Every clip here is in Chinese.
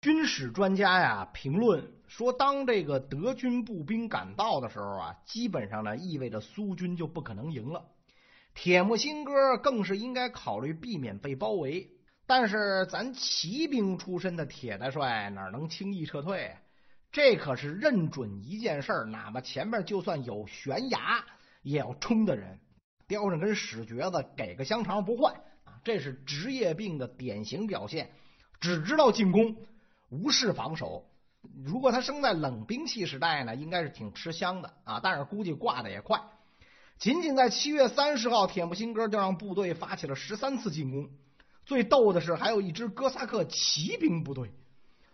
军事专家呀评论说，当这个德军步兵赶到的时候啊，基本上呢意味着苏军就不可能赢了。铁木辛哥更是应该考虑避免被包围。但是咱骑兵出身的铁大帅哪能轻易撤退？这可是认准一件事，哪怕前面就算有悬崖，也要冲的人。叼上根屎橛子，给个香肠不换啊！这是职业病的典型表现，只知道进攻。无视防守，如果他生在冷兵器时代呢，应该是挺吃香的啊。但是估计挂的也快。仅仅在七月三十号，铁木辛哥就让部队发起了十三次进攻。最逗的是，还有一支哥萨克骑兵部队。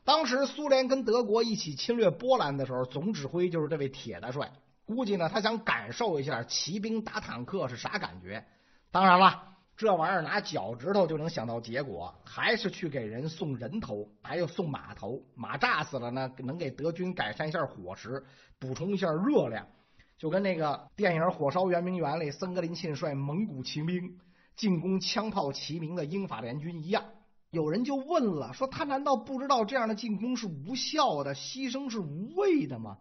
当时苏联跟德国一起侵略波兰的时候，总指挥就是这位铁大帅。估计呢，他想感受一下骑兵打坦克是啥感觉。当然了。这玩意儿拿脚趾头就能想到结果，还是去给人送人头，还有送马头，马炸死了呢，能给德军改善一下伙食，补充一下热量，就跟那个电影《火烧圆明园》里森格林沁率蒙古骑兵进攻枪炮齐鸣的英法联军一样。有人就问了，说他难道不知道这样的进攻是无效的，牺牲是无谓的吗？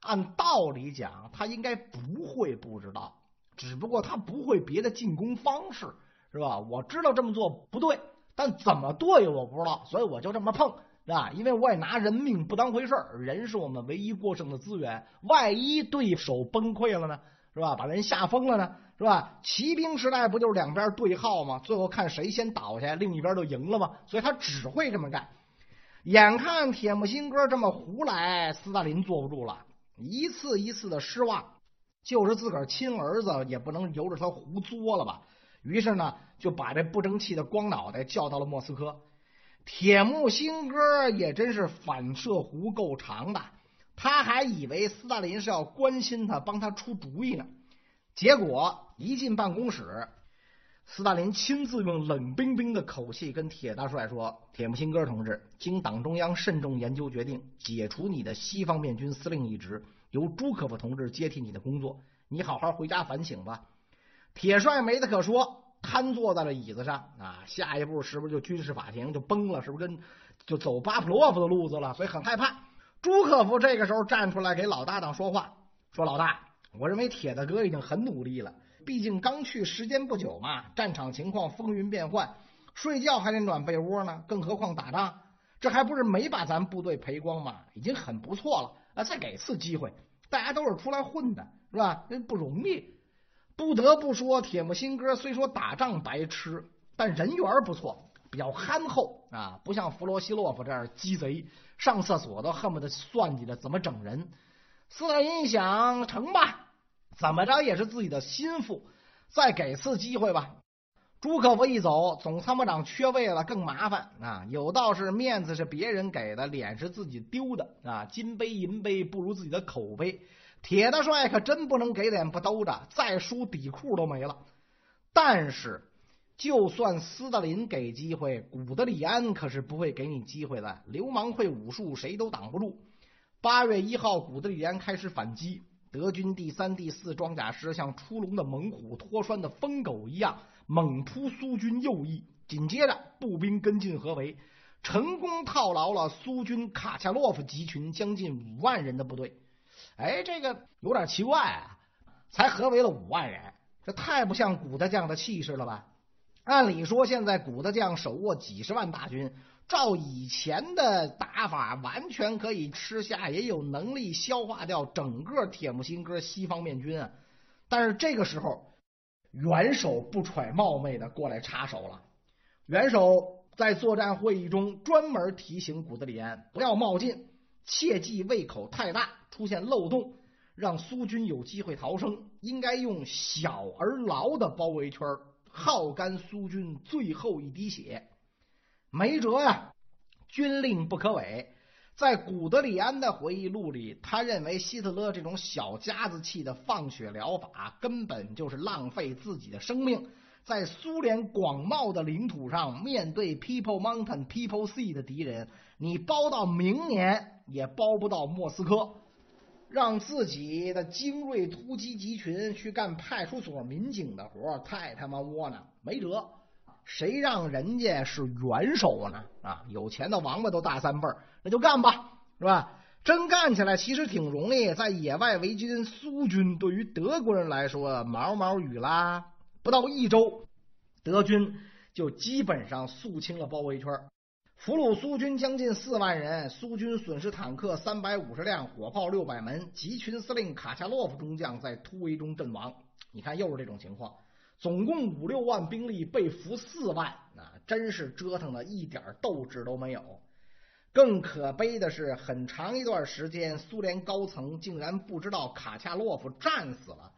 按道理讲，他应该不会不知道，只不过他不会别的进攻方式。是吧？我知道这么做不对，但怎么对我不知道，所以我就这么碰，是吧？因为我也拿人命不当回事儿，人是我们唯一过剩的资源，万一对手崩溃了呢，是吧？把人吓疯了呢，是吧？骑兵时代不就是两边对号吗？最后看谁先倒下，另一边就赢了吗？所以他只会这么干。眼看铁木辛哥这么胡来，斯大林坐不住了，一次一次的失望，就是自个儿亲儿子也不能由着他胡作了吧？于是呢，就把这不争气的光脑袋叫到了莫斯科。铁木辛哥也真是反射弧够长的，他还以为斯大林是要关心他，帮他出主意呢。结果一进办公室，斯大林亲自用冷冰冰的口气跟铁大帅说：“铁木辛哥同志，经党中央慎重研究决定，解除你的西方面军司令一职，由朱可夫同志接替你的工作。你好好回家反省吧。”铁帅没得可说，瘫坐在了椅子上啊！下一步是不是就军事法庭就崩了？是不是跟就走巴甫洛夫的路子了？所以很害怕。朱克夫这个时候站出来给老搭档说话，说：“老大，我认为铁大哥已经很努力了，毕竟刚去时间不久嘛，战场情况风云变幻，睡觉还得暖被窝呢，更何况打仗，这还不是没把咱部队赔光吗？已经很不错了啊！再给次机会，大家都是出来混的，是吧？那不容易。”不得不说，铁木辛哥虽说打仗白痴，但人缘不错，比较憨厚啊，不像弗罗西洛夫这样鸡贼，上厕所都恨不得算计着怎么整人。斯大林一想，成吧，怎么着也是自己的心腹，再给次机会吧。朱可夫一走，总参谋长缺位了，更麻烦啊。有道是面子是别人给的，脸是自己丢的啊。金杯银杯不如自己的口碑。铁大帅可真不能给脸不兜着，再输底裤都没了。但是，就算斯大林给机会，古德里安可是不会给你机会的。流氓会武术，谁都挡不住。八月一号，古德里安开始反击，德军第三、第四装甲师像出笼的猛虎、脱栓的疯狗一样猛扑苏军右翼。紧接着，步兵跟进合围，成功套牢了苏军卡恰洛夫集群将近五万人的部队。哎，这个有点奇怪啊！才合围了五万人，这太不像古德将的气势了吧？按理说，现在古德将手握几十万大军，照以前的打法，完全可以吃下，也有能力消化掉整个铁木辛哥西方面军啊！但是这个时候，元首不揣冒昧的过来插手了。元首在作战会议中专门提醒古德里安不要冒进。切忌胃口太大，出现漏洞，让苏军有机会逃生。应该用小而牢的包围圈，耗干苏军最后一滴血。没辙呀，军令不可违。在古德里安的回忆录里，他认为希特勒这种小家子气的放血疗法，根本就是浪费自己的生命。在苏联广袤的领土上，面对 People Mountain People Sea 的敌人，你包到明年。也包不到莫斯科，让自己的精锐突击集群去干派出所民警的活，太他妈窝囊！没辙，谁让人家是元首呢？啊，有钱的王八都大三辈儿，那就干吧，是吧？真干起来其实挺容易，在野外围军，苏军对于德国人来说毛毛雨啦，不到一周，德军就基本上肃清了包围圈，俘虏苏军将近四万人，苏军损失坦克三百五十辆，火炮六百门，集群司令卡恰洛夫中将在突围中阵亡。你看，又是这种情况，总共五六万兵力被俘四万，啊，真是折腾的一点斗志都没有。更可悲的是，很长一段时间，苏联高层竟然不知道卡恰洛夫战死了，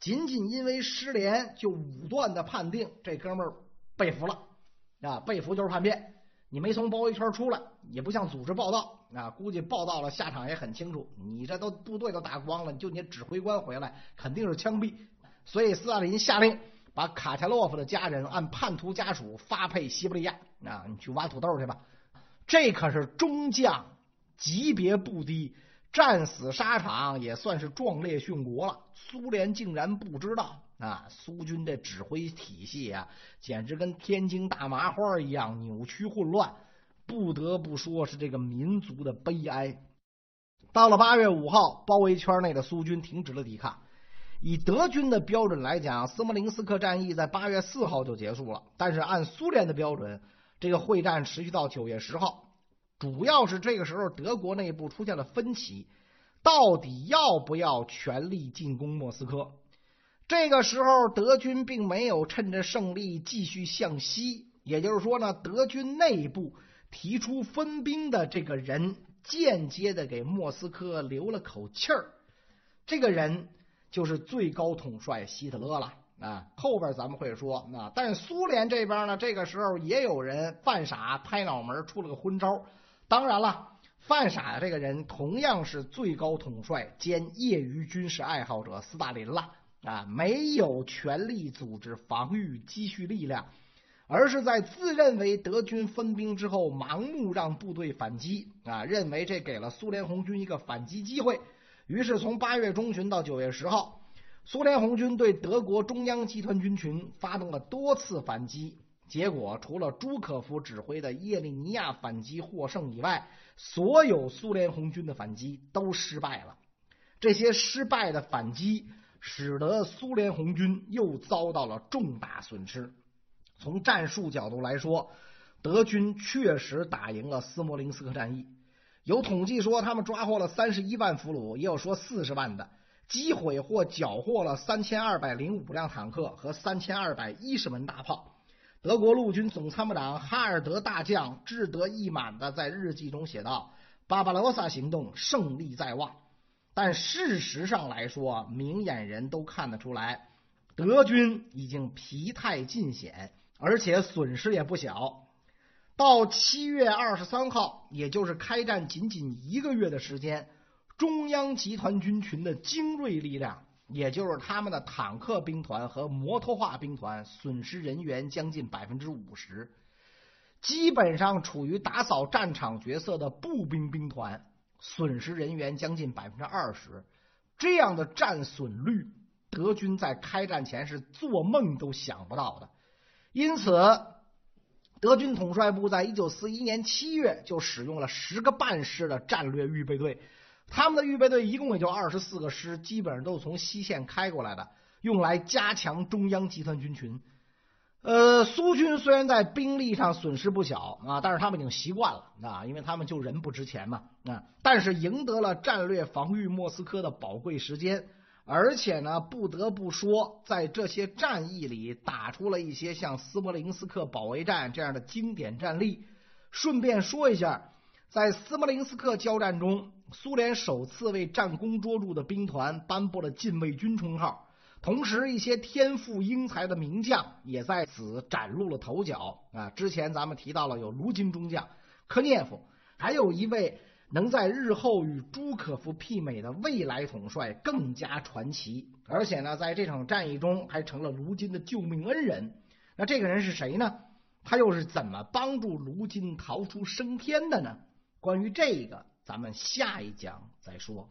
仅仅因为失联，就武断的判定这哥们儿被俘了啊！被俘就是叛变，你没从包围圈出来，也不向组织报道啊！估计报道了，下场也很清楚，你这都部队都打光了，就你指挥官回来，肯定是枪毙。所以斯大林下令把卡恰洛夫的家人按叛徒家属发配西伯利亚啊！你去挖土豆去吧。这可是中将级别不低，战死沙场也算是壮烈殉国了。苏联竟然不知道啊！苏军的指挥体系啊，简直跟天津大麻花一样扭曲混乱，不得不说是这个民族的悲哀。到了八月五号，包围圈内的苏军停止了抵抗。以德军的标准来讲，斯摩棱斯克战役在八月四号就结束了，但是按苏联的标准。这个会战持续到九月十号，主要是这个时候德国内部出现了分歧，到底要不要全力进攻莫斯科？这个时候德军并没有趁着胜利继续向西，也就是说呢，德军内部提出分兵的这个人，间接的给莫斯科留了口气儿。这个人就是最高统帅希特勒了。啊，后边咱们会说，那但是苏联这边呢，这个时候也有人犯傻拍脑门出了个昏招。当然了，犯傻的这个人同样是最高统帅兼业余军事爱好者斯大林了啊，没有全力组织防御积蓄力量，而是在自认为德军分兵之后盲目让部队反击啊，认为这给了苏联红军一个反击机会，于是从八月中旬到九月十号。苏联红军对德国中央集团军群发动了多次反击，结果除了朱可夫指挥的叶利尼亚反击获胜以外，所有苏联红军的反击都失败了。这些失败的反击使得苏联红军又遭到了重大损失。从战术角度来说，德军确实打赢了斯摩棱斯克战役。有统计说他们抓获了三十一万俘虏，也有说四十万的。击毁或缴获了三千二百零五辆坦克和三千二百一十门大炮。德国陆军总参谋长哈尔德大将志得意满的在日记中写道：“巴巴罗萨行动胜利在望。”但事实上来说，明眼人都看得出来，德军已经疲态尽显，而且损失也不小。到七月二十三号，也就是开战仅仅一个月的时间。中央集团军群的精锐力量，也就是他们的坦克兵团和摩托化兵团，损失人员将近百分之五十。基本上处于打扫战场角色的步兵兵团，损失人员将近百分之二十。这样的战损率，德军在开战前是做梦都想不到的。因此，德军统帅部在一九四一年七月就使用了十个半师的战略预备队。他们的预备队一共也就二十四个师，基本上都是从西线开过来的，用来加强中央集团军群。呃，苏军虽然在兵力上损失不小啊，但是他们已经习惯了啊，因为他们就人不值钱嘛啊。但是赢得了战略防御莫斯科的宝贵时间，而且呢，不得不说，在这些战役里打出了一些像斯摩棱斯克保卫战这样的经典战例。顺便说一下。在斯摩棱斯克交战中，苏联首次为战功卓著的兵团颁布了禁卫军称号。同时，一些天赋英才的名将也在此崭露了头角。啊，之前咱们提到了有卢金中将科涅夫，还有一位能在日后与朱可夫媲美的未来统帅更加传奇。而且呢，在这场战役中还成了卢金的救命恩人。那这个人是谁呢？他又是怎么帮助卢金逃出升天的呢？关于这个，咱们下一讲再说。